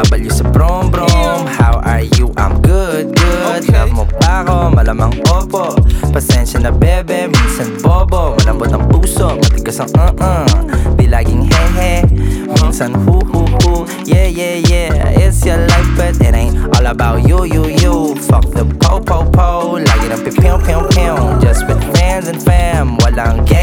Nababaliw sa brom brom. How are you? I'm good, good. Okay. Love mo ba ako? Malamang opo. Pasensya na bebe, minsan bobo. Malambot ang puso, matigas ang uh-uh. Di laging hehe. Minsan hu hu hu. Yeah, yeah, yeah. It's your life but it ain't all about you, you, you. Fuck the po, po, po. Lagi ng pipiw, piw, piw Just with fans and fam. Walang gang,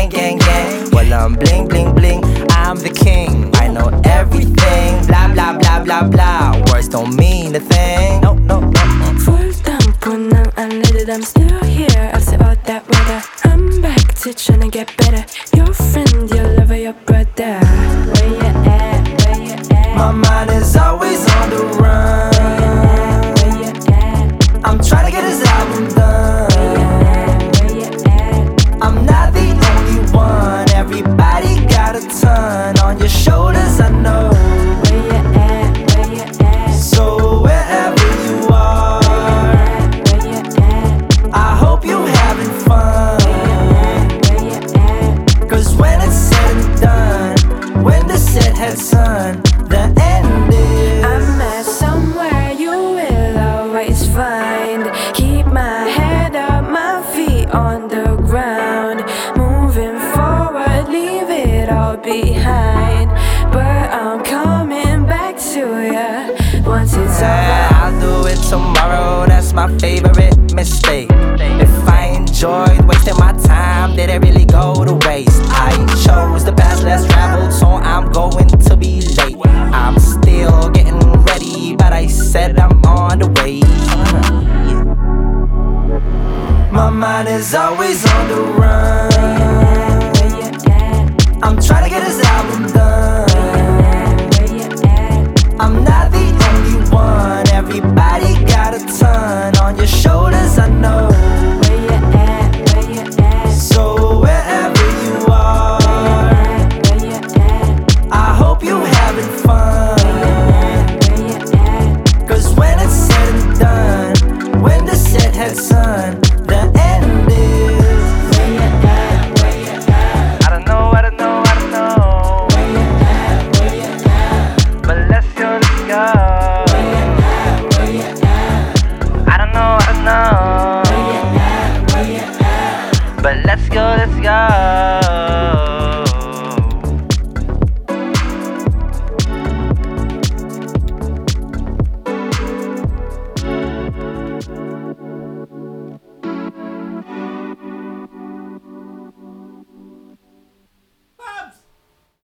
blah don't mean a thing No, no, no, no. Full tempo ng unleaded I'm still here Upset about that weather I'm back to tryna get better Your friend, your lover, your brother Where you at? Where you at? My mind is always on the ground. Moving forward, leave it all behind. But I'm coming back to ya once it's over. I'll do it tomorrow, that's my favorite mistake. If I enjoyed wasting my time, did it really go to waste? My mind is always on the run. I'm trying to get his